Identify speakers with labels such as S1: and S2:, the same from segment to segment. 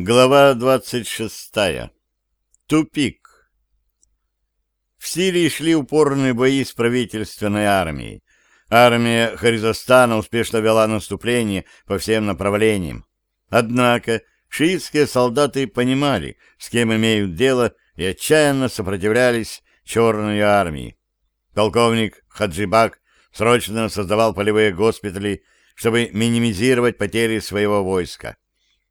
S1: Глава 26. Тупик. В Сирии шли упорные бои с правительственной армией. Армия Харизостана успешно вела наступление по всем направлениям. Однако шиитские солдаты понимали, с кем имеют дело, и отчаянно сопротивлялись Черной армии. Полковник Хаджибак срочно создавал полевые госпитали, чтобы минимизировать потери своего войска.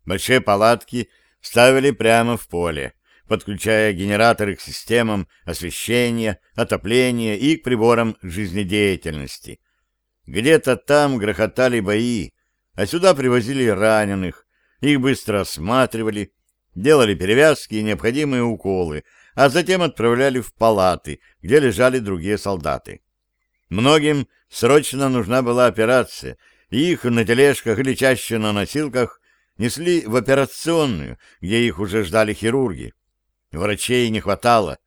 S1: Большие палатки ставили прямо в поле, подключая генераторы к системам освещения, отопления и к приборам жизнедеятельности. Где-то там грохотали бои, а сюда привозили раненых, их быстро осматривали, делали перевязки и необходимые уколы, а затем отправляли в палаты, где лежали другие солдаты. Многим срочно нужна была операция, их на тележках или чаще на носилках несли в операционную, где их уже ждали хирурги. Врачей не хватало.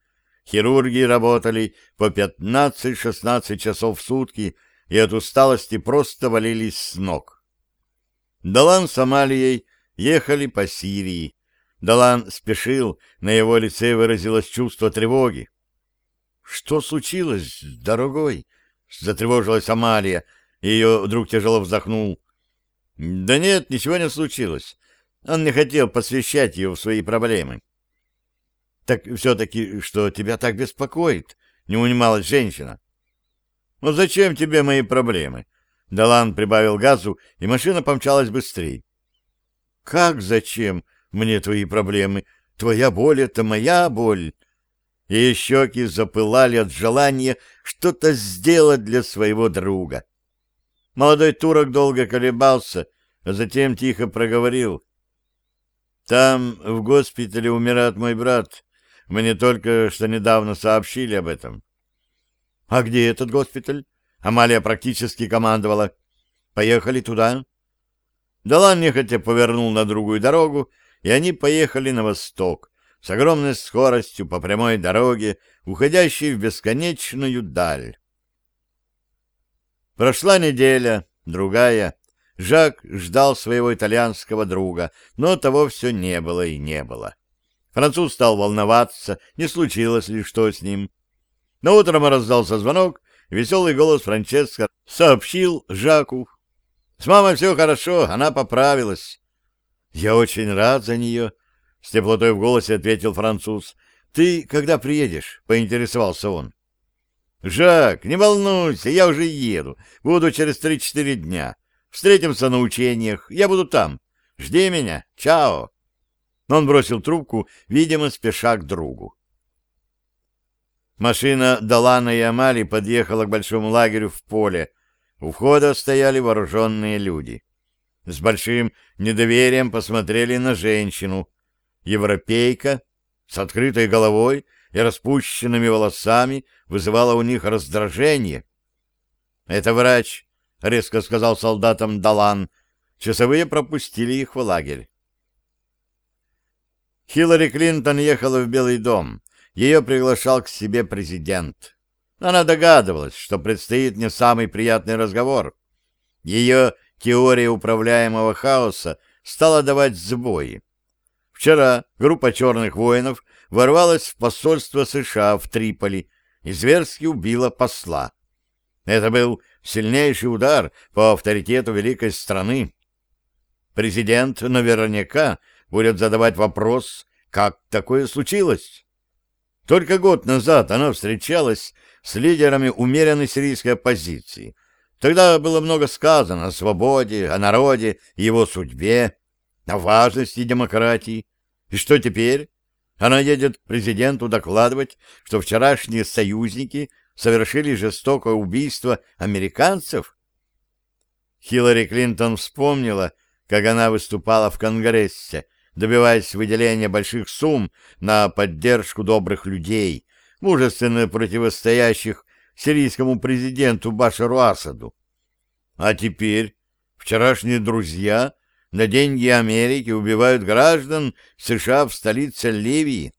S1: Хирурги работали по 15-16 часов в сутки и от усталости просто валились с ног. Далан с Амалией ехали по Сирии. Далан спешил, на его лице выразилось чувство тревоги. — Что случилось, дорогой? — затревожилась Амалия, ее вдруг тяжело вздохнул. Да нет, ничего не случилось. Он не хотел посвящать ее в свои проблемы. Так все-таки, что тебя так беспокоит? Не унималась женщина. Ну зачем тебе мои проблемы? Далан прибавил газу, и машина помчалась быстрее. Как зачем мне твои проблемы? Твоя боль — это моя боль. Ее щеки запылали от желания что-то сделать для своего друга. Молодой турок долго колебался, а затем тихо проговорил. «Там, в госпитале, умирает мой брат. Мне только что недавно сообщили об этом». «А где этот госпиталь?» Амалия практически командовала. «Поехали туда». Далан нехотя повернул на другую дорогу, и они поехали на восток, с огромной скоростью по прямой дороге, уходящей в бесконечную даль. Прошла неделя, другая. Жак ждал своего итальянского друга, но того все не было и не было. Француз стал волноваться, не случилось ли что с ним. Но утром раздался звонок, веселый голос Франческо сообщил Жаку. «С мамой все хорошо, она поправилась». «Я очень рад за нее», — с теплотой в голосе ответил француз. «Ты когда приедешь?» — поинтересовался он. «Жак, не волнуйся, я уже еду. Буду через три-четыре дня. Встретимся на учениях. Я буду там. Жди меня. Чао!» Он бросил трубку, видимо, спеша к другу. Машина Далана и Амали подъехала к большому лагерю в поле. У входа стояли вооруженные люди. С большим недоверием посмотрели на женщину. Европейка с открытой головой и распущенными волосами вызывало у них раздражение. «Это врач», — резко сказал солдатам Далан. Часовые пропустили их в лагерь. Хиллари Клинтон ехала в Белый дом. Ее приглашал к себе президент. Она догадывалась, что предстоит не самый приятный разговор. Ее теория управляемого хаоса стала давать сбои. Вчера группа черных воинов ворвалась в посольство США в Триполи и зверски убила посла. Это был сильнейший удар по авторитету великой страны. Президент наверняка будет задавать вопрос, как такое случилось. Только год назад она встречалась с лидерами умеренной сирийской оппозиции. Тогда было много сказано о свободе, о народе его судьбе, о важности демократии. И что теперь? Она едет президенту докладывать, что вчерашние союзники совершили жестокое убийство американцев? Хиллари Клинтон вспомнила, как она выступала в Конгрессе, добиваясь выделения больших сумм на поддержку добрых людей, мужественно противостоящих сирийскому президенту Башару Асаду. А теперь вчерашние друзья на деньги Америки убивают граждан США в столице Ливии.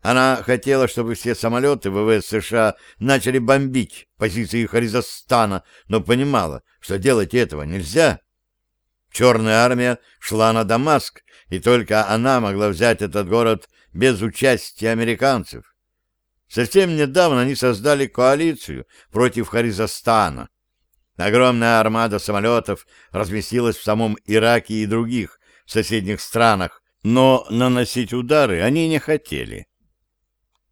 S1: Она хотела, чтобы все самолеты ВВС США начали бомбить позиции Харизостана, но понимала, что делать этого нельзя. Черная армия шла на Дамаск, и только она могла взять этот город без участия американцев. Совсем недавно они создали коалицию против Харизостана. Огромная армада самолетов разместилась в самом Ираке и других соседних странах, но наносить удары они не хотели.